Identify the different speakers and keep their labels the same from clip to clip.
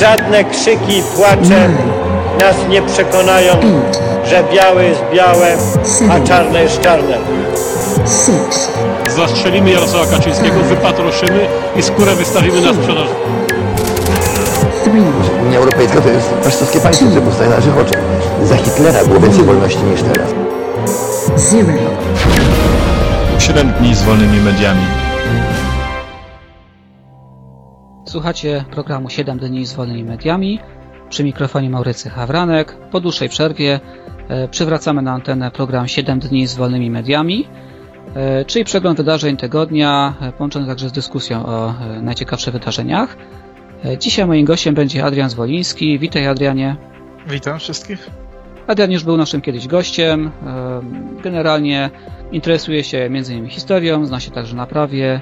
Speaker 1: Żadne krzyki i płacze nas nie przekonają, że białe jest białe, a czarne jest czarne.
Speaker 2: Zastrzelimy Jarosława Kaczyńskiego, wypatroszymy i skórę wystawimy na sprzedaż.
Speaker 3: Unia Europejska to jest faszystowskie państwo, które powstaje na naszych oczach. Za Hitlera było więcej wolności niż teraz.
Speaker 4: Siedem dni z wolnymi mediami.
Speaker 5: Słuchacie programu 7 dni z wolnymi mediami. Przy mikrofonie Maurycy Hawranek. Po dłuższej przerwie e, przywracamy na antenę program 7 dni z wolnymi mediami, e, czyli przegląd wydarzeń tygodnia, e, połączony także z dyskusją o najciekawszych wydarzeniach. Dzisiaj moim gościem będzie Adrian Zwoliński. Witaj Adrianie.
Speaker 6: Witam wszystkich.
Speaker 5: Adrian już był naszym kiedyś gościem. Generalnie interesuje się m.in. historią, zna się także na prawie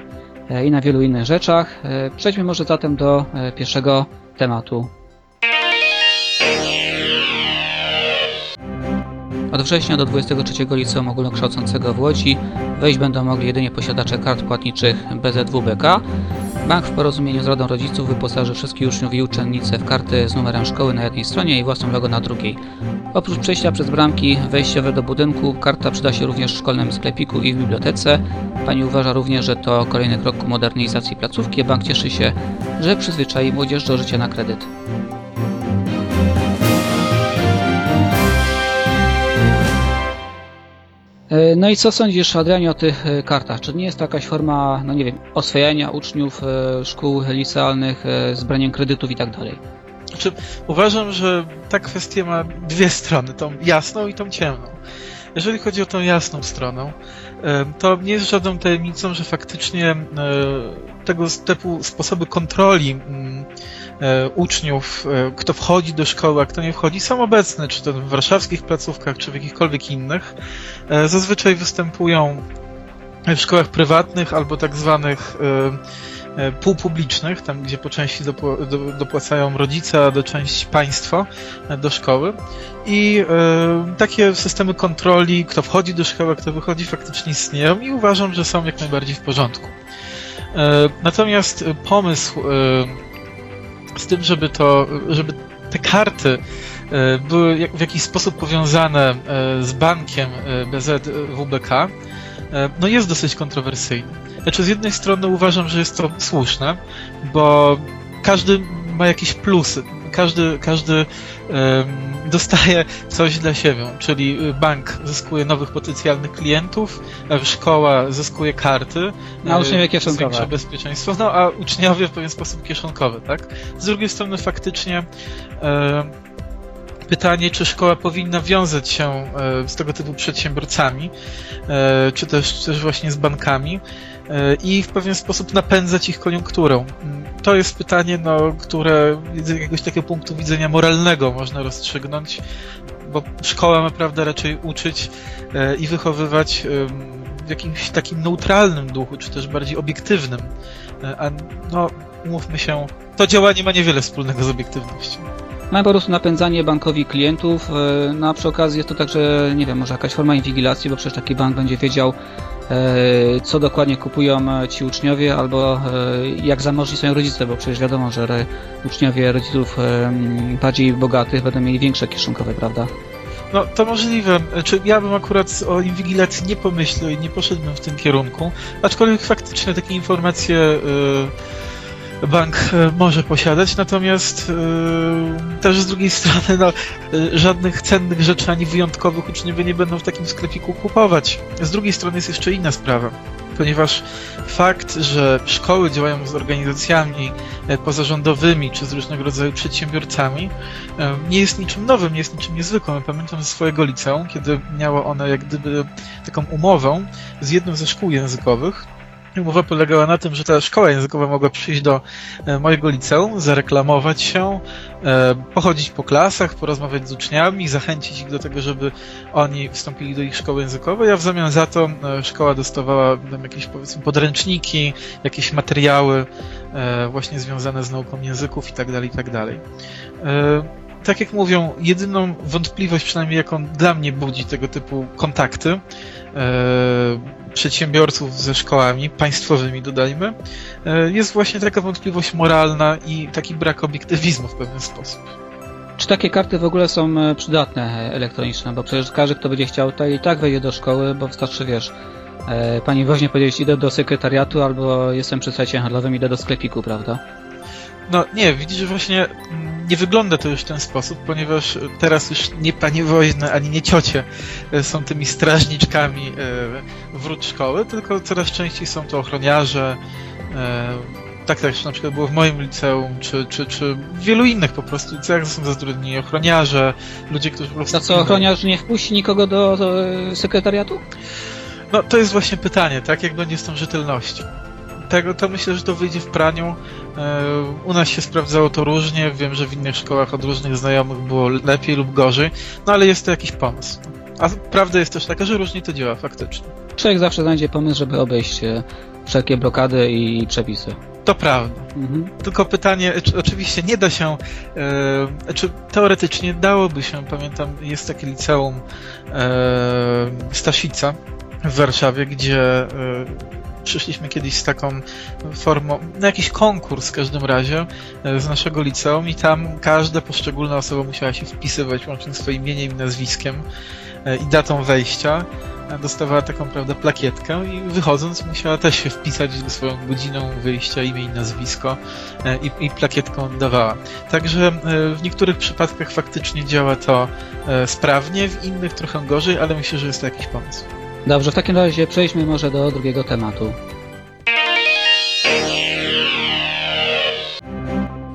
Speaker 5: i na wielu innych rzeczach. E, Przejdźmy może zatem do e, pierwszego tematu. Od września do 23 liceum ogólnokształcącego w Łodzi wejść będą mogli jedynie posiadacze kart płatniczych BZWBK. Bank w porozumieniu z Radą Rodziców wyposaży wszystkich uczniów i uczennice w karty z numerem szkoły na jednej stronie i własną logo na drugiej. Oprócz przejścia przez bramki wejściowe do budynku, karta przyda się również w szkolnym sklepiku i w bibliotece. Pani uważa również, że to kolejny krok ku modernizacji placówki, a bank cieszy się, że przyzwyczai młodzież do życia na kredyt. E, No i co sądzisz, Adrianie, o tych e, kartach? Czy nie jest to jakaś forma, no nie wiem, oswajania uczniów e, szkół licealnych z braniem kredytów i tak dalej?
Speaker 6: Znaczy, uważam, że ta kwestia ma dwie strony, tą jasną i tą ciemną. Jeżeli chodzi o tą jasną stronę, to nie jest żadną tajemnicą, że faktycznie e, tego typu sposoby kontroli mm, e, uczniów, e, kto wchodzi do szkoły, a kto nie wchodzi, są obecne, czy to w warszawskich placówkach, czy w jakichkolwiek innych. Zazwyczaj występują w szkołach prywatnych albo tak zwanych półpublicznych, tam gdzie po części dopł- do, dopłacają rodzice, a do części państwo e, do szkoły. I e, takie systemy kontroli, kto wchodzi do szkoły, kto wychodzi, faktycznie istnieją i uważam, że są jak najbardziej w porządku. E, natomiast e, pomysł e, z tym, żeby to, żeby te karty e, były w jakiś sposób powiązane e, z bankiem e, BZWBK, e, no jest dosyć kontrowersyjny. Znaczy, z jednej strony uważam, że jest to słuszne, bo każdy ma jakieś plusy. Każdy, każdy em, dostaje coś dla siebie, czyli bank zyskuje nowych potencjalnych klientów, e, szkoła zyskuje karty,
Speaker 5: A
Speaker 6: e,
Speaker 5: uczniowie kieszonkowe.
Speaker 6: zwiększa bezpieczeństwo, no a uczniowie w pewien sposób kieszonkowy, tak? Z drugiej strony faktycznie e, pytanie, czy szkoła powinna wiązać się e, z tego typu przedsiębiorcami, e, czy też, też właśnie z bankami i w pewien sposób napędzać ich koniunkturą. Mm, To jest pytanie, no, które z jakiegoś takiego punktu widzenia moralnego można rozstrzygnąć, bo szkoła ma, prawda, raczej uczyć e, i wychowywać w jakimś takim neutralnym duchu, czy też bardziej obiektywnym. E, A no, umówmy się, to działanie ma niewiele wspólnego z obiektywnością.
Speaker 5: Mamy po prostu napędzanie bankowi klientów, e, no a przy okazji jest to także, nie wiem, może jakaś forma inwigilacji, bo przecież taki bank będzie wiedział, e, co dokładnie kupują e, ci uczniowie, albo e, jak zamożni są rodzice, bo przecież wiadomo, że uczniowie rodziców e, bardziej bogatych będą mieli większe kieszonkowe, prawda?
Speaker 6: No, to możliwe. Czy ja bym akurat o inwigilacji nie pomyślał i nie poszedłbym w tym kierunku, aczkolwiek faktycznie takie informacje y, bank y, może posiadać, natomiast y, też z drugiej strony no, y, żadnych cennych rzeczy ani wyjątkowych uczniowie nie będą w takim sklepiku kupować. Z drugiej strony jest jeszcze inna sprawa, ponieważ fakt, że szkoły działają z organizacjami e, pozarządowymi czy z różnego rodzaju przedsiębiorcami, e, nie jest niczym nowym, nie jest niczym niezwykłym. Ja pamiętam ze swojego liceum, kiedy miało one jak gdyby taką umowę z jedną ze szkół językowych. Umowa polegała na tym, że ta szkoła językowa mogła przyjść do e, mojego liceum, zareklamować się, e, pochodzić po klasach, porozmawiać z uczniami, zachęcić ich do tego, żeby oni wstąpili do ich szkoły językowej, a w zamian za to e, szkoła dostawała jakieś powiedzmy podręczniki, jakieś materiały właśnie związane z nauką języków i tak dalej, i tak jak mówią, jedyną wątpliwość, przynajmniej jaką dla mnie budzi tego typu kontakty e, przedsiębiorców ze szkołami, państwowymi dodajmy, e, jest właśnie taka wątpliwość moralna i taki brak obiektywizmu w pewien sposób.
Speaker 5: Czy takie karty w ogóle są e, przydatne e, elektroniczne? Bo przecież każdy, kto będzie chciał, to i tak wejdzie do szkoły, bo wystarczy, wiesz, e, pani woźnie powiedzieć, idę do sekretariatu, albo jestem przy sajcie handlowym, idę do sklepiku, prawda?
Speaker 6: No nie, widzisz, właśnie mm, nie wygląda to już w ten sposób, ponieważ teraz już nie panie woźne, ani nie ciocie e, są tymi strażniczkami e, wrót szkoły, tylko coraz częściej są to ochroniarze. e, Tak też na przykład było w moim liceum, czy, czy, czy w wielu innych po prostu liceach są zatrudnieni ochroniarze, ludzie, którzy po prostu...
Speaker 5: Za co ochroniarz nie wpuści nikogo do, do sekretariatu?
Speaker 6: No to jest właśnie pytanie, tak? Jak będzie z tą rzetelnością? Tego to myślę, że to wyjdzie w praniu. E, U nas się sprawdzało to różnie. Wiem, że w innych szkołach od różnych znajomych było lepiej lub gorzej, no ale jest to jakiś pomysł. A prawda jest też taka, że różnie to działa faktycznie.
Speaker 5: Człowiek zawsze znajdzie pomysł, żeby obejść e, wszelkie blokady i przepisy.
Speaker 6: To prawda.
Speaker 5: Mhm.
Speaker 6: Tylko pytanie, czy oczywiście nie da się, e, czy teoretycznie dałoby się, pamiętam, jest takie liceum e, Staszica w Warszawie, gdzie e, przyszliśmy kiedyś z taką formą, na jakiś konkurs w każdym razie e, z naszego liceum i tam każda poszczególna osoba musiała się wpisywać łącznie swoim imieniem i nazwiskiem e, i datą wejścia. E, Dostawała taką, prawda, plakietkę i wychodząc musiała też się wpisać swoją godziną wyjścia, imię i nazwisko i, i plakietką oddawała. Także w niektórych przypadkach faktycznie działa to sprawnie, w innych trochę gorzej, ale myślę, że jest to jakiś pomysł.
Speaker 5: Dobrze, w takim razie przejdźmy może do drugiego tematu.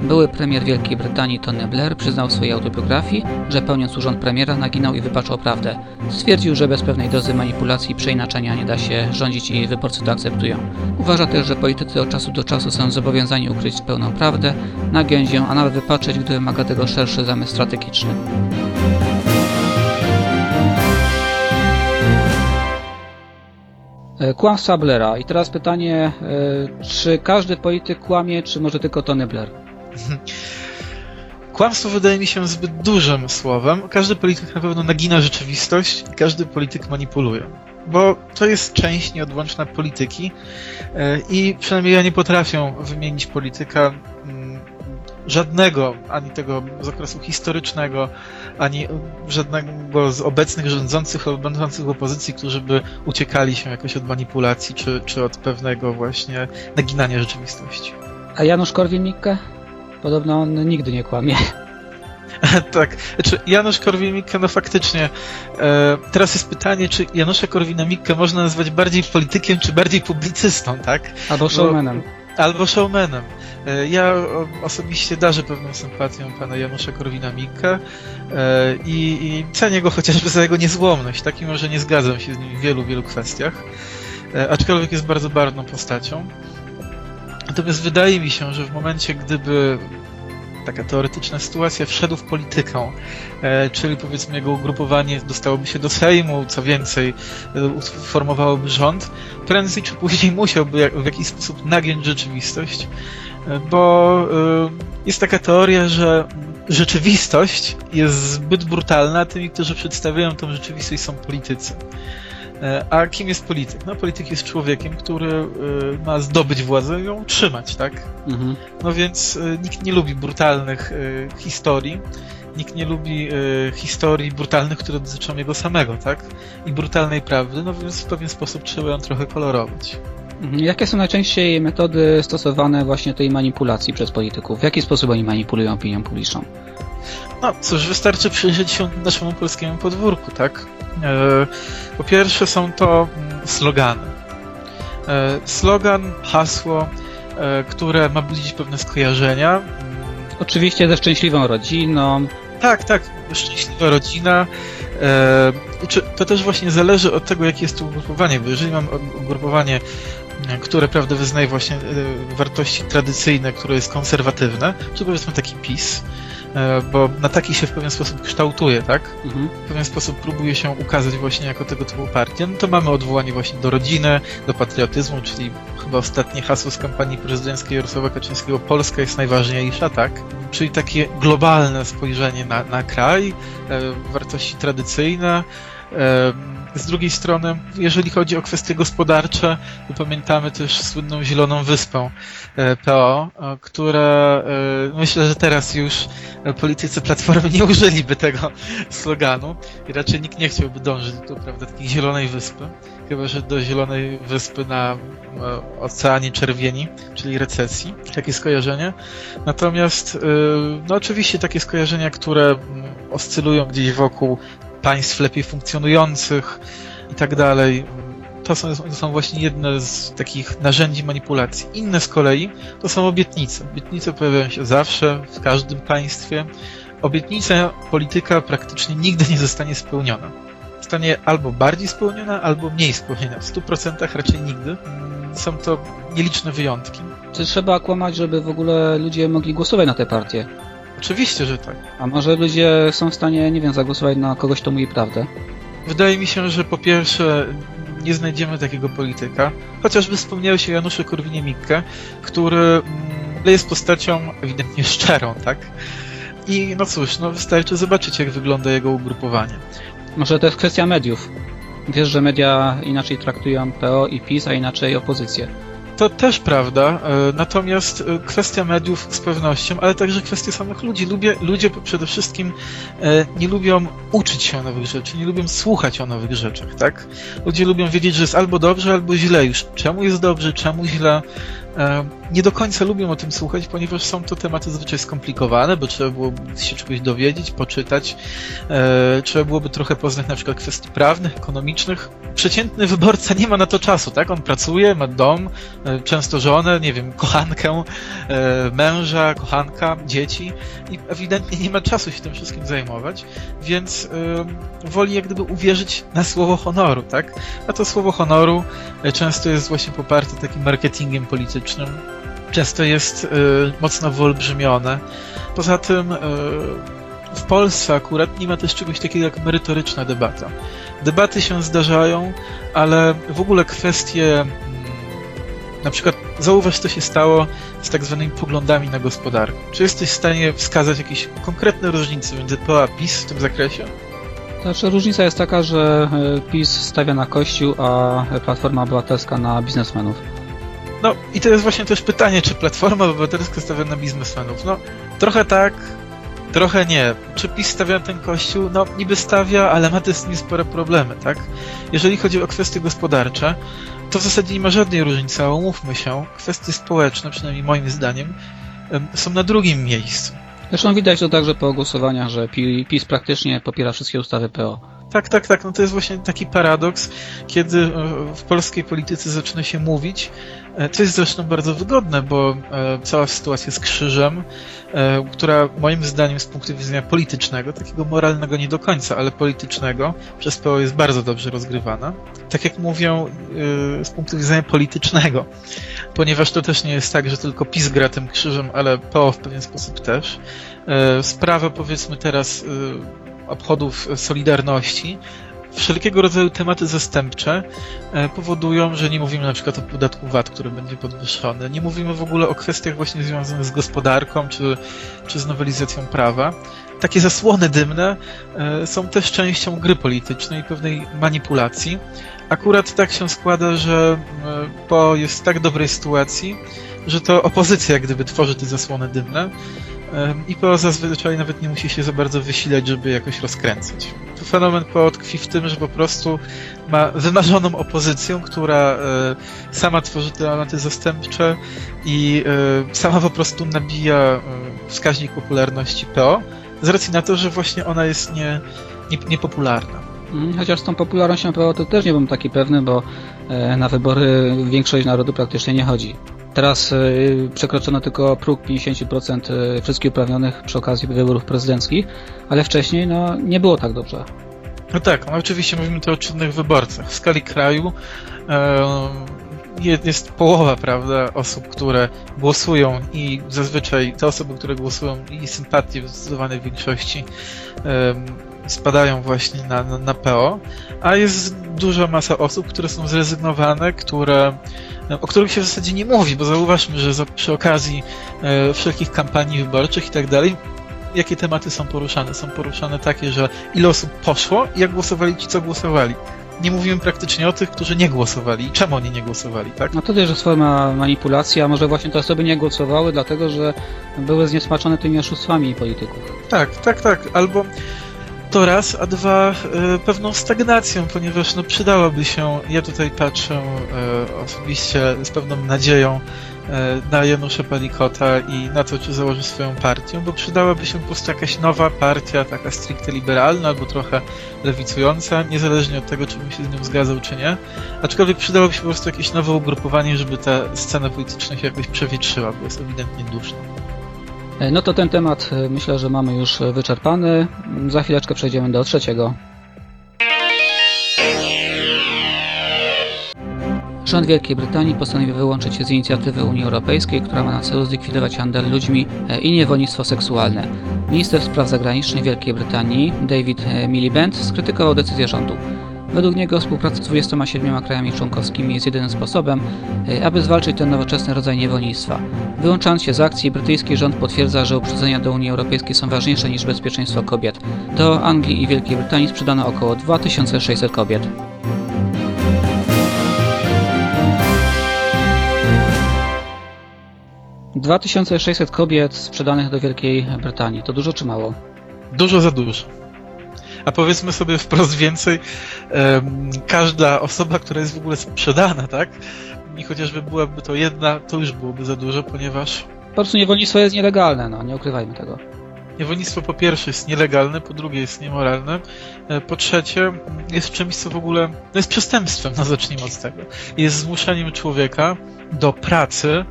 Speaker 5: Były premier Wielkiej Brytanii Tony Blair przyznał w swojej autobiografii, że pełniąc urząd premiera naginał i wypaczał prawdę. Stwierdził, że bez pewnej dozy manipulacji i przeinaczenia nie da się rządzić i wyborcy to akceptują. Uważa też, że politycy od czasu do czasu są zobowiązani ukryć pełną prawdę, nagiąć ją, a nawet wypaczyć, gdy wymaga tego szerszy zamysł strategiczny. Kłamstwa Blaira. I teraz pytanie, e, czy każdy polityk kłamie, czy może tylko Tony Blair?
Speaker 6: Kłamstwo wydaje mi się zbyt dużym słowem. Każdy polityk na pewno nagina rzeczywistość i każdy polityk manipuluje. Bo to jest część nieodłączna polityki e, i przynajmniej ja nie potrafię wymienić polityka mm, żadnego, ani tego z okresu historycznego, ani żadnego z obecnych rządzących będących w opozycji, którzy by uciekali się jakoś od manipulacji, czy, czy od pewnego właśnie naginania rzeczywistości.
Speaker 5: A Janusz Korwin-Mikke? Podobno on nigdy nie kłamie.
Speaker 6: tak, znaczy Janusz Korwin-Mikke, no faktycznie. E, teraz jest pytanie, czy Janusza Korwina-Mikke można nazwać bardziej politykiem, czy bardziej publicystą, tak?
Speaker 5: Albo showmanem.
Speaker 6: Albo showmanem. E, ja osobiście darzę pewną sympatią pana Janusza Korwina-Mikke e, i, i cenię go chociażby za jego niezłomność, tak? Mimo, że nie zgadzam się z nim w wielu, wielu kwestiach. E, aczkolwiek jest bardzo barwną postacią. Natomiast wydaje mi się, że w momencie, gdyby taka teoretyczna sytuacja wszedł w politykę, e, czyli powiedzmy jego ugrupowanie dostałoby się do Sejmu, co więcej, e, formowałoby rząd, prędzej czy później musiałby w jakiś sposób nagiąć rzeczywistość, e, bo jest taka teoria, że rzeczywistość jest zbyt brutalna, a tymi, którzy przedstawiają tą rzeczywistość są politycy. E, A kim jest polityk? No, polityk jest człowiekiem, który e, ma zdobyć władzę i ją utrzymać, tak?
Speaker 5: Mhm.
Speaker 6: No więc e, nikt nie lubi brutalnych historii, nikt nie lubi historii brutalnych, które dotyczą jego samego, tak? I brutalnej prawdy, no więc w pewien sposób trzeba ją trochę kolorować.
Speaker 5: Mhm. Jakie są najczęściej metody stosowane właśnie tej manipulacji przez polityków? W jaki sposób oni manipulują opinią publiczną?
Speaker 6: No cóż, wystarczy przyjrzeć się naszemu polskiemu podwórku, tak? E, po pierwsze są to mm, slogany. E, slogan, hasło, e, które ma budzić pewne skojarzenia. Mm,
Speaker 5: Oczywiście ze szczęśliwą rodziną.
Speaker 6: Tak, tak, szczęśliwa rodzina. To też właśnie zależy od tego, jakie jest to ugrupowanie, bo jeżeli mam ugrupowanie, e, które prawda wyznaje właśnie wartości tradycyjne, które jest konserwatywne, czy powiedzmy taki PiS, bo na taki się w pewien sposób kształtuje, tak?
Speaker 5: Mhm.
Speaker 6: w pewien sposób próbuje się ukazać właśnie jako tego typu partia, no to mamy odwołanie właśnie do rodziny, do patriotyzmu, czyli chyba ostatnie hasło z kampanii prezydenckiej Jarosława Kaczyńskiego Polska jest najważniejsza, tak? Czyli takie globalne spojrzenie na, na kraj, e, wartości tradycyjne. Z drugiej strony, jeżeli chodzi o kwestie gospodarcze, pamiętamy też słynną Zieloną Wyspę e, PO, e, które e, myślę, że teraz już politycy Platformy nie użyliby tego sloganu i raczej nikt nie chciałby dążyć do prawda, takiej Zielonej Wyspy, chyba że do Zielonej Wyspy na Oceanie Czerwieni, czyli recesji, takie skojarzenie. Natomiast, no oczywiście takie skojarzenia, które mm, oscylują gdzieś wokół państw lepiej funkcjonujących i tak dalej. To są, to są właśnie jedne z takich narzędzi manipulacji. Inne z kolei to są obietnice. Obietnice pojawiają się zawsze, w każdym państwie. Obietnica polityka praktycznie nigdy nie zostanie spełniona. Zostanie albo bardziej spełniona, albo mniej spełniona. W 100% raczej nigdy. Są to nieliczne wyjątki.
Speaker 5: Czy trzeba kłamać, żeby w ogóle ludzie mogli głosować na te partie?
Speaker 6: Oczywiście, że tak.
Speaker 5: A może ludzie są w stanie, nie wiem, zagłosować na kogoś, kto mówi prawdę?
Speaker 6: Wydaje mi się, że po pierwsze nie znajdziemy takiego polityka. Chociażby wspomniał się Janusze Korwinie-Mikke, który mm, jest postacią ewidentnie szczerą, tak? I no cóż, no wystarczy zobaczyć, jak wygląda jego ugrupowanie.
Speaker 5: Może to jest kwestia mediów. Wiesz, że media inaczej traktują PO i PiS, a inaczej opozycję.
Speaker 6: To też prawda, e, natomiast e, kwestia mediów z pewnością, ale także kwestia samych ludzi. Lubię, ludzie przede wszystkim e, nie lubią uczyć się o nowych rzeczy, nie lubią słuchać o nowych rzeczach, tak? Ludzie lubią wiedzieć, że jest albo dobrze, albo źle. Już czemu jest dobrze, czemu źle. Nie do końca lubią o tym słuchać, ponieważ są to tematy zazwyczaj skomplikowane, bo trzeba było się czegoś dowiedzieć, poczytać, trzeba byłoby trochę poznać na przykład kwestii prawnych, ekonomicznych. Przeciętny wyborca nie ma na to czasu, tak? On pracuje, ma dom, często żonę, nie wiem, kochankę, męża, kochanka, dzieci i ewidentnie nie ma czasu się tym wszystkim zajmować, więc woli jak gdyby uwierzyć na słowo honoru, tak? A to słowo honoru często jest właśnie poparte takim marketingiem politycznym, często jest y, mocno wyolbrzymione. Poza tym y, w Polsce akurat nie ma też czegoś takiego jak merytoryczna debata. Debaty się zdarzają, ale w ogóle kwestie mm, na przykład zauważ, co się stało z tak zwanymi poglądami na gospodarkę. Czy jesteś w stanie wskazać jakieś konkretne różnice między PO a PiS w tym zakresie?
Speaker 5: Znaczy, różnica jest taka, że PiS stawia na kościół, a Platforma Obywatelska na biznesmenów.
Speaker 6: No i to jest właśnie też pytanie, czy Platforma Obywatelska stawia na biznesmenów? No, trochę tak, trochę nie. Czy PiS stawia ten kościół? No, niby stawia, ale ma też z nim spore problemy, tak? Jeżeli chodzi o kwestie gospodarcze, to w zasadzie nie ma żadnej różnicy, ale umówmy się, kwestie społeczne, przynajmniej moim zdaniem, są na drugim miejscu.
Speaker 5: Zresztą widać to także po głosowaniach, że PiS praktycznie popiera wszystkie ustawy PO.
Speaker 6: Tak, tak, tak. No to jest właśnie taki paradoks, kiedy w polskiej polityce zaczyna się mówić, co jest zresztą bardzo wygodne, bo cała sytuacja z krzyżem, która moim zdaniem z punktu widzenia politycznego, takiego moralnego nie do końca, ale politycznego, przez PO jest bardzo dobrze rozgrywana. Tak jak mówią, z punktu widzenia politycznego, ponieważ to też nie jest tak, że tylko PiS gra tym krzyżem, ale PO w pewien sposób też. Sprawa powiedzmy teraz obchodów Solidarności, wszelkiego rodzaju tematy zastępcze powodują, że nie mówimy na przykład o podatku VAT, który będzie podwyższony, nie mówimy w ogóle o kwestiach właśnie związanych z gospodarką czy, czy z nowelizacją prawa. Takie zasłony dymne są też częścią gry politycznej, pewnej manipulacji. Akurat tak się składa, że po jest w tak dobrej sytuacji, że to opozycja jak gdyby tworzy te zasłony dymne i PO zazwyczaj nawet nie musi się za bardzo wysilać, żeby jakoś rozkręcać. Tu fenomen tkwi w tym, że po prostu ma wymarzoną opozycję, która e, sama tworzy te elementy zastępcze i e, sama po prostu nabija e, wskaźnik popularności PO, z racji na to, że właśnie ona jest nie, nie, niepopularna.
Speaker 5: Chociaż z tą popularnością PO to też nie byłem taki pewny, bo na wybory większość narodu praktycznie nie chodzi. Teraz y, przekroczono tylko próg 50% wszystkich uprawnionych przy okazji wyborów prezydenckich, ale wcześniej no, nie było tak dobrze.
Speaker 6: No tak, no oczywiście mówimy tu o czynnych wyborcach. W skali kraju e, je- jest połowa, prawda, osób, które głosują i zazwyczaj te osoby, które głosują i sympatie w zdecydowanej większości em, spadają właśnie na, na, na PO, a jest duża masa osób, które są zrezygnowane, które, o których się w zasadzie nie mówi, bo zauważmy, że za, przy okazji e, wszelkich kampanii wyborczych i tak dalej, jakie tematy są poruszane? Są poruszane takie, że ile osób poszło i jak głosowali ci, co głosowali. Nie mówimy praktycznie o tych, którzy nie głosowali i czemu oni nie głosowali, tak?
Speaker 5: No to też jest forma manipulacji, a może właśnie te osoby nie głosowały, dlatego że były zniesmaczone tymi oszustwami polityków.
Speaker 6: Tak, tak, tak. Albo to raz, a dwa e, pewną stagnacją, ponieważ no przydałoby się, ja tutaj patrzę e, osobiście z pewną nadzieją e, na Janusza Palikota i na to, czy założy swoją partię, bo przydałaby się po prostu jakaś nowa partia, taka stricte liberalna albo trochę lewicująca, niezależnie od tego, czy bym się z nią zgadzał, czy nie. Aczkolwiek przydałoby się po prostu jakieś nowe ugrupowanie, żeby ta scena polityczna się jakoś przewietrzyła, bo jest ewidentnie duszna.
Speaker 5: E, No to ten temat e, myślę, że mamy już e, wyczerpany. Za chwileczkę przejdziemy do trzeciego. Rząd Wielkiej Brytanii postanowił wyłączyć się z inicjatywy Unii Europejskiej, która ma na celu zlikwidować handel ludźmi i niewolnictwo seksualne. Minister spraw zagranicznych Wielkiej Brytanii, David Miliband, skrytykował decyzję rządu. Według niego współpraca z 27 krajami członkowskimi jest jedynym sposobem, e, aby zwalczyć ten nowoczesny rodzaj niewolnictwa. Wyłączając się z akcji, brytyjski rząd potwierdza, że uprzedzenia do Unii Europejskiej są ważniejsze niż bezpieczeństwo kobiet. Do Anglii i Wielkiej Brytanii sprzedano około 2600 kobiet. Dwa 2600 kobiet sprzedanych do Wielkiej Brytanii. To dużo czy mało?
Speaker 6: Dużo za dużo. A powiedzmy sobie wprost więcej, każda osoba, która jest w ogóle sprzedana, tak? I chociażby byłaby to jedna, to już byłoby za dużo, ponieważ
Speaker 5: Po prostu niewolnictwo jest nielegalne, no nie ukrywajmy tego.
Speaker 6: niewolnictwo po pierwsze jest nielegalne, po drugie jest niemoralne, e, po trzecie jest czymś, co w ogóle no jest przestępstwem, no zacznijmy od tego. Jest zmuszaniem człowieka do pracy,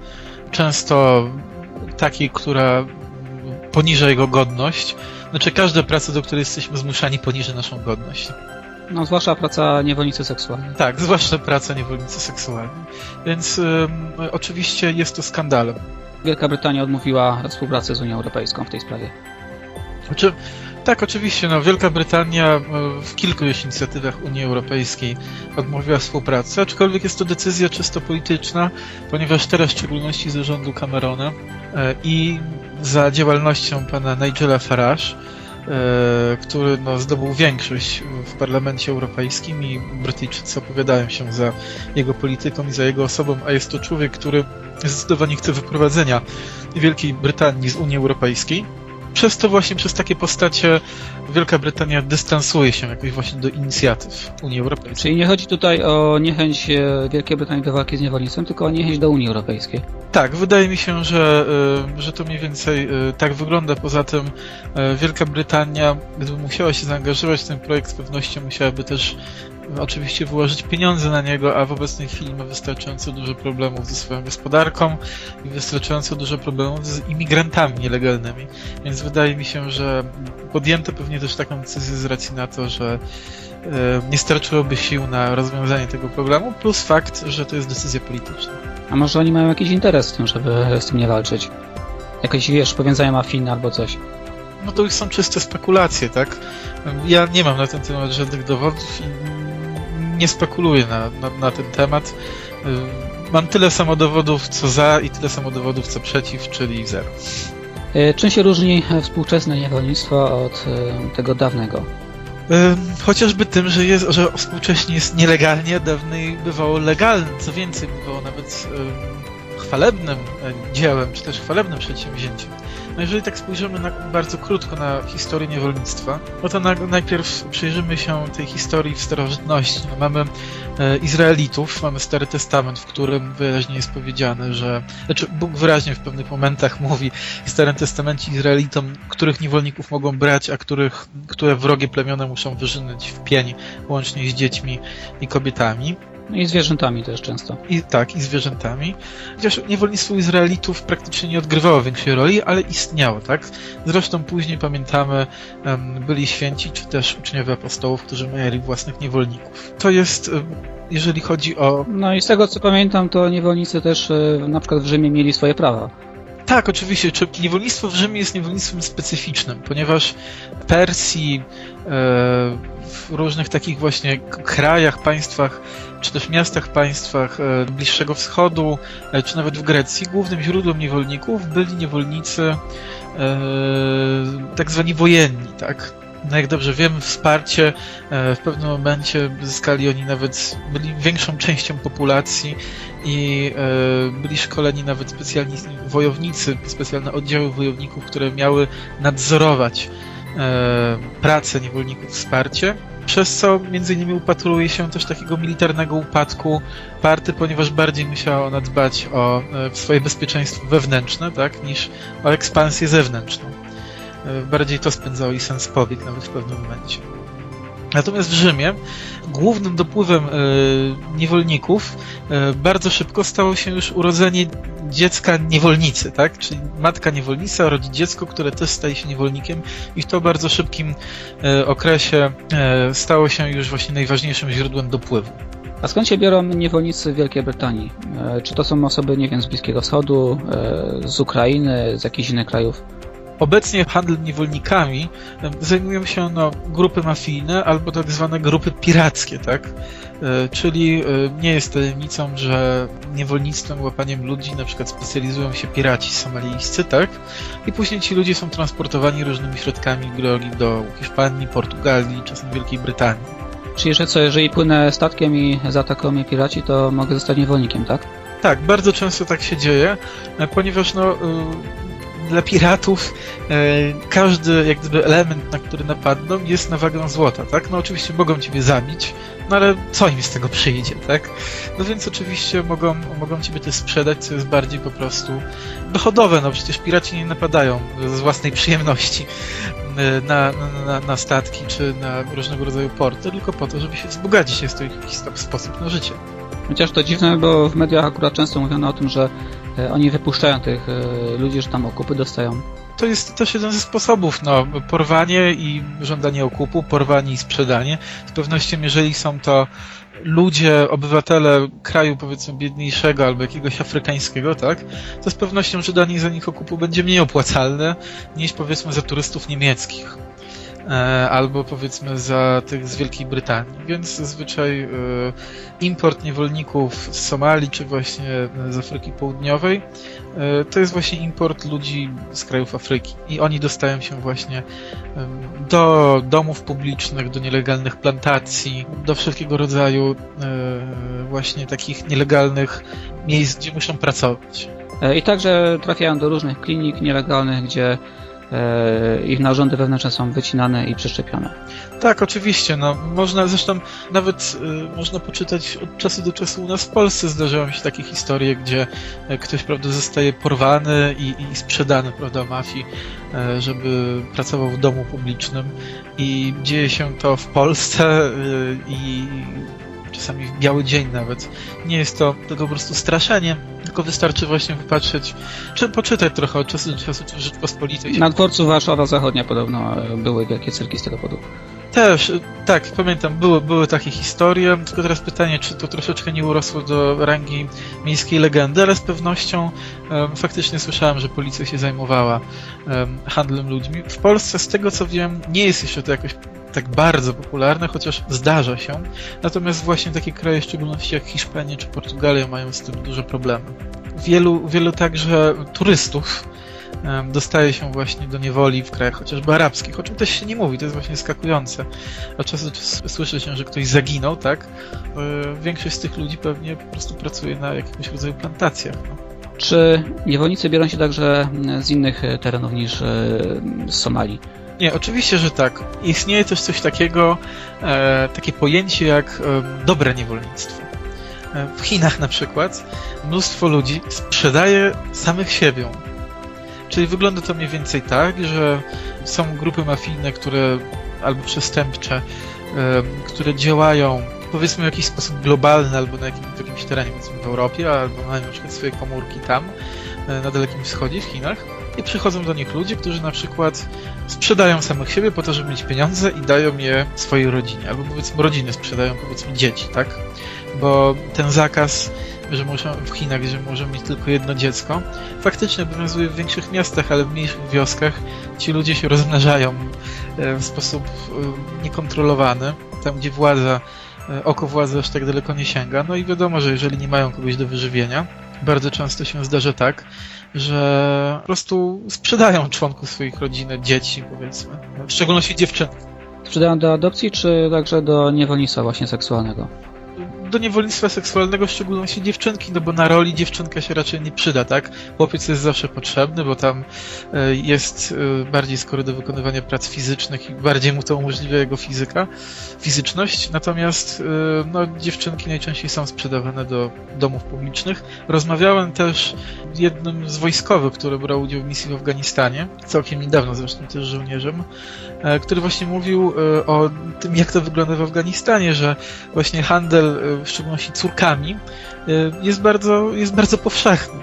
Speaker 6: często takiej, która poniża jego godność. Znaczy każda praca, do której jesteśmy zmuszani, poniża naszą godność.
Speaker 5: No zwłaszcza praca niewolnicy seksualnej.
Speaker 6: Tak, zwłaszcza praca niewolnicy seksualnej. Więc ym, oczywiście jest to skandalem.
Speaker 5: Wielka Brytania odmówiła współpracy z Unią Europejską w tej sprawie.
Speaker 6: Znaczy, tak, oczywiście, no, Wielka Brytania e, w kilku już inicjatywach Unii Europejskiej odmówiła współpracy, aczkolwiek jest to decyzja czysto polityczna, ponieważ teraz w szczególności ze rządu Camerona e, i za działalnością pana Nigela Farage, e, który no, zdobył większość w Parlamencie Europejskim i Brytyjczycy opowiadają się za jego polityką i za jego osobą, a jest to człowiek, który zdecydowanie chce wyprowadzenia Wielkiej Brytanii z Unii Europejskiej. Przez to właśnie, przez takie postacie Wielka Brytania dystansuje się jakoś właśnie do inicjatyw Unii Europejskiej.
Speaker 5: Czyli nie chodzi tutaj o niechęć e, Wielkiej Brytanii do walki z niewolnictwem, tylko o niechęć do Unii Europejskiej.
Speaker 6: Tak, wydaje mi się, że, y, że to mniej więcej y, tak wygląda. Poza tym Wielka Brytania, gdyby musiała się zaangażować w ten projekt, z pewnością musiałaby też oczywiście wyłożyć pieniądze na niego, a w obecnej chwili ma wystarczająco dużo problemów ze swoją gospodarką i wystarczająco dużo problemów z imigrantami nielegalnymi. Więc wydaje mi się, że podjęto pewnie też taką decyzję z racji na to, że y, nie starczyłoby sił na rozwiązanie tego problemu, plus fakt, że to jest decyzja polityczna.
Speaker 5: A może oni mają jakiś interes w tym, żeby z tym nie walczyć? Jakieś, wiesz, powiązania mafijne albo coś.
Speaker 6: No to już są czyste spekulacje, tak? Ja nie mam na ten temat żadnych dowodów i nie spekuluję na, na, na ten temat. Y, Mam tyle samo dowodów co za i tyle samo dowodów co przeciw, czyli zero.
Speaker 5: E, Czym się różni e, współczesne niewolnictwo od e, tego dawnego?
Speaker 6: Y, Chociażby tym, że, jest, że współcześnie jest nielegalnie, dawniej bywało legalne, co więcej, bywało nawet y, chwalebnym e, dziełem, czy też chwalebnym przedsięwzięciem. No jeżeli tak spojrzymy na, bardzo krótko na historię niewolnictwa, no to na, najpierw przyjrzymy się tej historii w starożytności. No mamy e, Izraelitów, mamy Stary Testament, w którym wyraźnie jest powiedziane, że znaczy Bóg wyraźnie w pewnych momentach mówi w Starym Testamencie Izraelitom, których niewolników mogą brać, a których, które wrogie plemiona muszą wyżynać w pień, łącznie z dziećmi i kobietami.
Speaker 5: No i zwierzętami też często.
Speaker 6: I tak, i zwierzętami. Chociaż niewolnictwo Izraelitów praktycznie nie odgrywało większej roli, ale istniało, tak? Zresztą później pamiętamy, byli święci, czy też uczniowie apostołów, którzy mieli własnych niewolników. To jest, jeżeli chodzi o
Speaker 5: No i z tego co pamiętam, to niewolnicy też e, na przykład w Rzymie mieli swoje prawa.
Speaker 6: Tak, oczywiście. Czy niewolnictwo w Rzymie jest niewolnictwem specyficznym, ponieważ w Persji, e, w różnych takich właśnie krajach, państwach, czy też miastach, państwach e, Bliższego Wschodu, e, czy nawet w Grecji, głównym źródłem niewolników byli niewolnicy tak zwani wojenni, tak? No jak dobrze wiem, wsparcie e, w pewnym momencie zyskali oni nawet, byli większą częścią populacji i e, byli szkoleni nawet specjalni wojownicy, specjalne oddziały wojowników, które miały nadzorować e, pracę niewolników wsparcie, przez co między innymi upatruje się też takiego militarnego upadku party, ponieważ bardziej musiała ona dbać o swoje bezpieczeństwo wewnętrzne, tak, niż o ekspansję zewnętrzną. E, bardziej to spędzało i sens powiek nawet w pewnym momencie. Natomiast w Rzymie głównym dopływem e, niewolników e, bardzo szybko stało się już urodzenie dziecka niewolnicy, tak? Czyli matka niewolnica rodzi dziecko, które też staje się niewolnikiem i w to bardzo szybkim okresie stało się już właśnie najważniejszym źródłem dopływu.
Speaker 5: A skąd się biorą niewolnicy w Wielkiej Brytanii? Czy to są osoby, nie wiem, z Bliskiego Wschodu, z Ukrainy, z jakichś innych krajów?
Speaker 6: Obecnie handlem niewolnikami zajmują się no, grupy mafijne albo tak zwane grupy pirackie, tak? E, Czyli e, nie jest tajemnicą, że niewolnictwem, łapaniem ludzi na przykład specjalizują się piraci somalijscy, tak? I później ci ludzie są transportowani różnymi środkami drogi do Hiszpanii, Portugalii, czasem Wielkiej Brytanii.
Speaker 5: Czyli, że co, jeżeli płynę statkiem i zaatakują mnie piraci, to mogę zostać niewolnikiem, tak?
Speaker 6: Tak, bardzo często tak się dzieje, e, ponieważ no, dla piratów e, każdy jak gdyby element, na który napadną, jest na wagę złota, tak? No oczywiście mogą ciebie zabić, no ale co im z tego przyjdzie, tak? No więc oczywiście mogą, mogą ciebie też sprzedać, co jest bardziej po prostu dochodowe, no przecież piraci nie napadają z własnej przyjemności e, na, na, na, statki czy na różnego rodzaju porty, tylko po to, żeby się wzbogacić, jest to ich sposób na życie.
Speaker 5: Chociaż to dziwne, bo w mediach akurat często mówiono o tym, że oni wypuszczają tych e, ludzi, że tam okupy dostają.
Speaker 6: To jest też jeden ze sposobów, no, porwanie i żądanie okupu, porwanie i sprzedanie. Z pewnością, jeżeli są to ludzie, obywatele kraju powiedzmy biedniejszego albo jakiegoś afrykańskiego, tak, to z pewnością żądanie za nich okupu będzie mniej opłacalne niż powiedzmy za turystów niemieckich. E, albo powiedzmy za tych z Wielkiej Brytanii. Więc zazwyczaj e, import niewolników z Somalii czy właśnie z Afryki Południowej e, to jest właśnie import ludzi z krajów Afryki. I oni dostają się właśnie do domów publicznych, do nielegalnych plantacji, do wszelkiego rodzaju właśnie takich nielegalnych miejsc, gdzie muszą pracować.
Speaker 5: I także trafiają do różnych klinik nielegalnych, gdzie ich narządy wewnętrzne są wycinane i przeszczepione.
Speaker 6: Tak, oczywiście. No, można zresztą nawet y, można poczytać od czasu do czasu u nas w Polsce zdarzają się takie historie, gdzie e, ktoś prawda, zostaje porwany i, i sprzedany prawda, mafii, e, żeby pracował w domu publicznym i dzieje się to w Polsce i czasami w biały dzień nawet. Nie jest to tylko po prostu straszenie, tylko wystarczy właśnie popatrzeć, czy poczytać trochę od czasu do czasu Rzeczpospolitej.
Speaker 5: Na dworcu Warszawa Zachodnia podobno e, były wielkie cyrki z tego powodu.
Speaker 6: Też, y, tak, pamiętam, były, były takie historie, tylko teraz pytanie, czy to troszeczkę nie urosło do rangi miejskiej legendy, ale z pewnością em, faktycznie słyszałem, że policja się zajmowała em, handlem ludźmi. W Polsce, z tego co wiem, nie jest jeszcze to jakoś tak bardzo popularne, chociaż zdarza się. Natomiast właśnie takie kraje, w szczególności jak Hiszpania czy Portugalia, mają z tym duże problemy. Wielu, wielu także turystów dostaje się właśnie do niewoli w krajach chociażby arabskich, o czym też się nie mówi, to jest właśnie skakujące. Do czasu słyszy się, że ktoś zaginął, tak? E, Większość z tych ludzi pewnie po prostu pracuje na jakiegoś rodzaju plantacjach. No.
Speaker 5: Czy niewolnicy biorą się także z innych terenów niż e, z Somalii?
Speaker 6: Nie, oczywiście, że tak. Istnieje też coś takiego, e, takie pojęcie jak e, dobre niewolnictwo. E, w Chinach na przykład mnóstwo ludzi sprzedaje samych siebie. Czyli wygląda to mniej więcej tak, że są grupy mafijne, które albo przestępcze, e, które działają powiedzmy w jakiś sposób globalny albo na jakim, w jakimś terenie, powiedzmy w Europie, albo mają na przykład swoje komórki tam, e, na Dalekim Wschodzie, w Chinach i przychodzą do nich ludzie, którzy na przykład sprzedają samych siebie po to, żeby mieć pieniądze i dają je swojej rodzinie, albo powiedzmy rodziny sprzedają powiedzmy dzieci, tak? Bo ten zakaz, że muszą w Chinach, że może mieć tylko jedno dziecko, faktycznie obowiązuje w większych miastach, ale w mniejszych wioskach ci ludzie się rozmnażają e, w sposób e, niekontrolowany, tam gdzie władza, e, oko władzy aż tak daleko nie sięga. No i wiadomo, że jeżeli nie mają kogoś do wyżywienia, bardzo często się zdarza tak, że po prostu sprzedają członków swoich rodzin, dzieci powiedzmy, w szczególności dziewczyny.
Speaker 5: Sprzedają do adopcji, czy także do niewolnictwa właśnie seksualnego?
Speaker 6: Do niewolnictwa seksualnego, w szczególności dziewczynki, no bo na roli dziewczynka się raczej nie przyda, tak? Chłopiec jest zawsze potrzebny, bo tam e, jest e, bardziej skory do wykonywania prac fizycznych i bardziej mu to umożliwia jego fizyka, fizyczność, natomiast e, no, dziewczynki najczęściej są sprzedawane do domów publicznych. Rozmawiałem też z jednym z wojskowych, który brał udział w misji w Afganistanie, całkiem niedawno zresztą też żołnierzem, który właśnie mówił o tym, jak to wygląda w Afganistanie, że właśnie handel w szczególności córkami, y, jest bardzo, jest bardzo powszechny.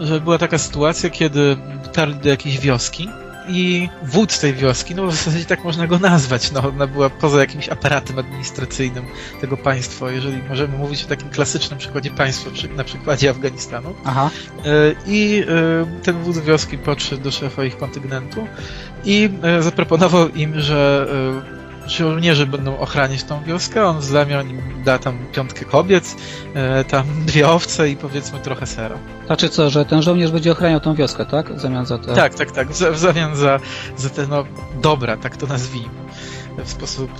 Speaker 6: Że była taka sytuacja, kiedy dotarli do jakiejś wioski i wódz tej wioski, no w zasadzie tak można go nazwać, no ona była poza jakimś aparatem administracyjnym tego państwa, jeżeli możemy mówić o takim klasycznym przykładzie państwa, na przykładzie Afganistanu.
Speaker 5: Aha.
Speaker 6: Y, I y, ten wódz wioski podszedł do szefa ich kontyngentu i zaproponował im, że żołnierze będą ochraniać tą wioskę, on w zamian da tam piątkę kobiet, e, tam dwie owce i powiedzmy trochę sera.
Speaker 5: Znaczy co, że ten żołnierz będzie ochraniał tą wioskę, tak? W zamian za te...
Speaker 6: Tak, tak, tak, w, w zamian za, za te, no, dobra, tak to nazwijmy, w sposób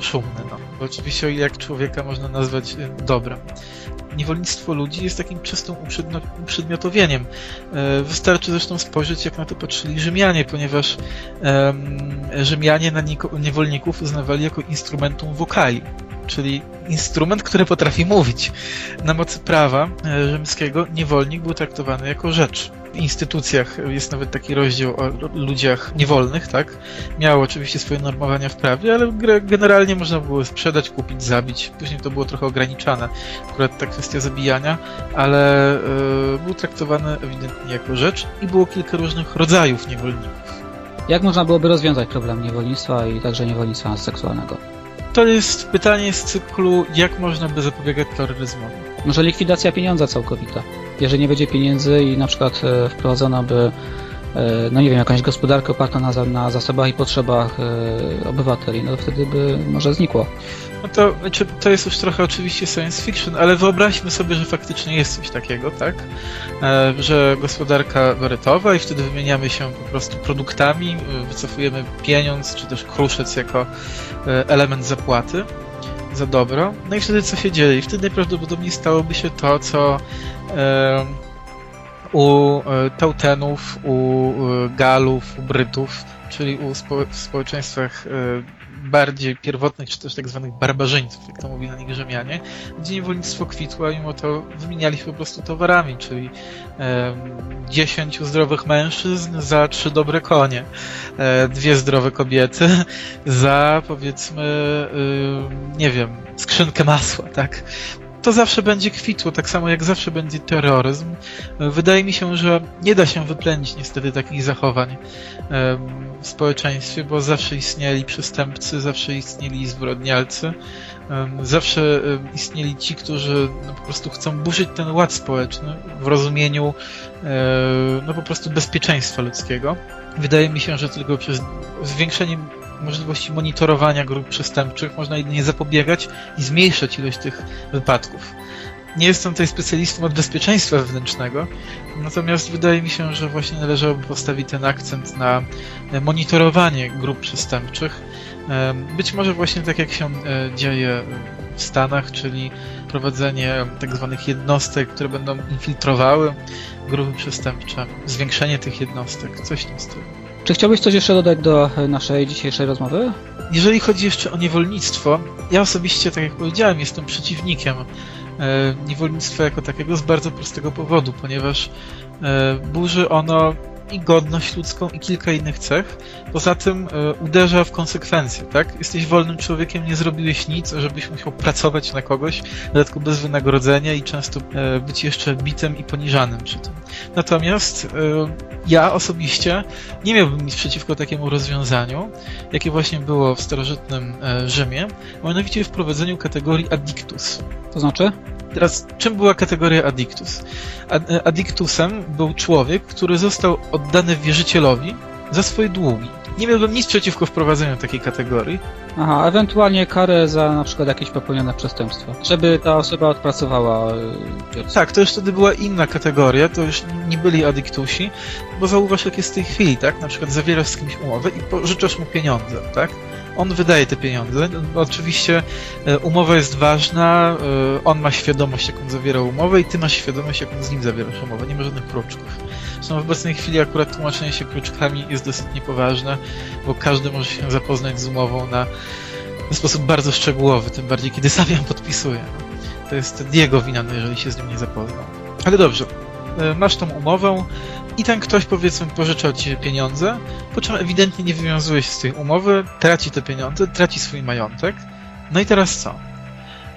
Speaker 6: y, szumny, no. Bo oczywiście jak człowieka można nazwać y, dobrem niewolnictwo ludzi jest takim czystym uprzedmiotowieniem. E, wystarczy zresztą spojrzeć, jak na to patrzyli Rzymianie, ponieważ Rzymianie na niewolników uznawali jako instrumentum wokali czyli instrument, który potrafi mówić. Na mocy prawa rzymskiego niewolnik był traktowany jako rzecz. Instytucjach jest nawet taki rozdział o ludziach niewolnych, tak? Miał oczywiście swoje normowania w prawie, ale generalnie można było sprzedać, kupić, zabić. Później to było trochę ograniczane, akurat ta kwestia zabijania, ale yy, był traktowany ewidentnie jako rzecz i było kilka różnych rodzajów niewolników.
Speaker 5: Jak można byłoby rozwiązać problem niewolnictwa i także niewolnictwa seksualnego?
Speaker 6: To jest pytanie z cyklu, jak można by zapobiegać terroryzmowi.
Speaker 5: Może likwidacja pieniądza całkowita. Jeżeli nie będzie pieniędzy i na przykład e, wprowadzono by no nie wiem, jakąś gospodarkę opartą na, na zasobach i potrzebach e, obywateli, no to wtedy by może znikło.
Speaker 6: No to, to jest już trochę oczywiście science fiction, ale wyobraźmy sobie, że faktycznie jest coś takiego, tak? E, że gospodarka barytowa i wtedy wymieniamy się po prostu produktami, e, wycofujemy pieniądz, czy też kruszec jako e, element zapłaty za dobro. No i wtedy co się dzieje? I wtedy najprawdopodobniej stałoby się to, co e, u e, Tautenów, u Galów, u Brytów, czyli u spo, w społeczeństwach bardziej pierwotnych, czy też tak zwanych barbarzyńców, jak to mówi na nich Rzymianie, gdzie niewolnictwo kwitło, a mimo to wymieniali się po prostu towarami, czyli e, 10 zdrowych mężczyzn za trzy dobre konie, e, dwie zdrowe kobiety za powiedzmy, e, nie wiem, skrzynkę masła, tak? To zawsze będzie kwitło, tak samo jak zawsze będzie terroryzm. Wydaje mi się, że nie da się wyplenić niestety takich zachowań w społeczeństwie, bo zawsze istnieli przestępcy, zawsze istnieli zbrodnialcy, zawsze istnieli ci, którzy no, po prostu chcą burzyć ten ład społeczny w rozumieniu no po prostu bezpieczeństwa ludzkiego. Wydaje mi się, że tylko przez zwiększenie możliwości monitorowania grup przestępczych można jedynie zapobiegać i zmniejszać ilość tych wypadków. Nie jestem tutaj specjalistą od bezpieczeństwa wewnętrznego, natomiast wydaje mi się, że właśnie należałoby postawić ten akcent na monitorowanie grup przestępczych. Być może właśnie tak jak się e, dzieje w Stanach, czyli prowadzenie tak zwanych jednostek, które będą infiltrowały grupy przestępcze, zwiększenie tych jednostek, coś w tym stylu.
Speaker 5: Czy chciałbyś coś jeszcze dodać do naszej dzisiejszej rozmowy?
Speaker 6: Jeżeli chodzi jeszcze o niewolnictwo, ja osobiście, tak jak powiedziałem, jestem przeciwnikiem e, niewolnictwa jako takiego z bardzo prostego powodu, ponieważ e, burzy ono i godność ludzką i kilka innych cech. Poza tym e, uderza w konsekwencje, tak? Jesteś wolnym człowiekiem, nie zrobiłeś nic, żebyś musiał pracować na kogoś, dodatkowo bez wynagrodzenia i często e, być jeszcze bitem i poniżanym przy tym. Natomiast e, ja osobiście nie miałbym nic przeciwko takiemu rozwiązaniu, jakie właśnie było w starożytnym Rzymie, mianowicie wprowadzeniu kategorii addictus.
Speaker 5: To znaczy?
Speaker 6: Teraz, czym była kategoria addictus? Ad- Addictusem był człowiek, który został oddany wierzycielowi za swoje długi. Nie miałbym nic przeciwko wprowadzeniu takiej kategorii.
Speaker 5: Aha, ewentualnie karę za na przykład jakieś popełnione przestępstwo. Żeby ta osoba odpracowała yy,
Speaker 6: Tak, to już wtedy była inna kategoria, to już nie byli addictusi, bo zauważ jak jest w tej chwili, tak? Na przykład zawierasz z kimś umowę i pożyczasz mu pieniądze, tak? On wydaje te pieniądze. Oczywiście e, umowa jest ważna, e, on ma świadomość, jaką zawierał umowę i ty masz świadomość, jaką z nim zawierasz umowę. Nie ma żadnych kruczków. Zresztą w obecnej chwili akurat tłumaczenie się kruczkami jest dosyć niepoważne, bo każdy może się zapoznać z umową na, sposób bardzo szczegółowy, tym bardziej kiedy sam ją podpisuje. To jest Diego wina, no, jeżeli się z nim nie zapoznał. Ale dobrze, e, masz tą umowę i ten ktoś powiedzmy pożyczał ci pieniądze, po czym ewidentnie nie wywiązuje się z tej umowy, traci te pieniądze, traci swój majątek. No i teraz co?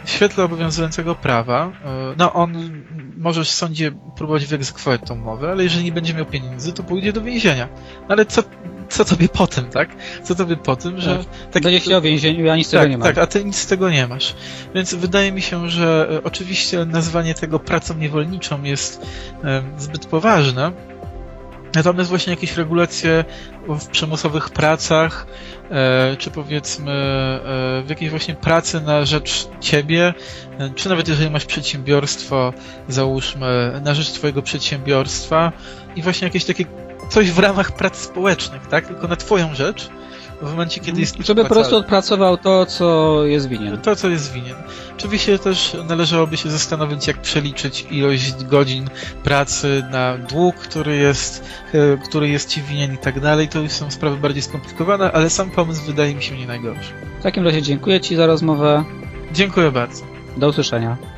Speaker 6: W świetle obowiązującego prawa, e, no on możesz w sądzie próbować wyegzekwować tą umowę, ale jeżeli nie będzie miał pieniędzy, to pójdzie do więzienia. No ale co, co tobie po tym, tak? Co tobie po tym, że... Tak,
Speaker 5: Będzie się o więzieniu, ja nic z tego
Speaker 6: tak,
Speaker 5: nie mam.
Speaker 6: tak, a ty nic z tego nie masz. Więc wydaje mi się, że e, oczywiście nazwanie tego pracą niewolniczą jest zbyt poważne. Natomiast właśnie jakieś regulacje w przymusowych pracach, e, czy powiedzmy e, w jakiejś właśnie pracy na rzecz ciebie, e, czy nawet jeżeli masz przedsiębiorstwo, załóżmy, na rzecz twojego przedsiębiorstwa i właśnie jakieś takie coś w ramach prac społecznych, tak? Tylko na twoją rzecz, w momencie, kiedy jest
Speaker 5: Żeby po prostu odpracował to, co jest winien.
Speaker 6: To, co jest winien. Oczywiście też należałoby się zastanowić, jak przeliczyć ilość godzin pracy na dług, który jest, e, który jest ci winien i tak dalej. To już są sprawy bardziej skomplikowane, ale sam pomysł wydaje mi się nie najgorszy.
Speaker 5: W takim razie dziękuję Ci za rozmowę.
Speaker 6: Dziękuję bardzo.
Speaker 5: Do usłyszenia.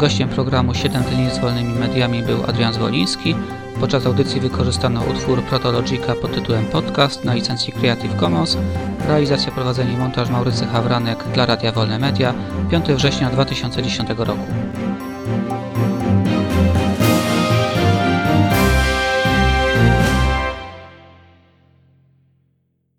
Speaker 5: Gościem programu 7 dni z wolnymi mediami był Adrian Zwoliński. Podczas audycji wykorzystano utwór Protologica pod tytułem Podcast na licencji Creative Commons. Realizacja, prowadzenie i montaż Maurycy Hawranek dla Radia Wolne Media 5 września 2010 roku.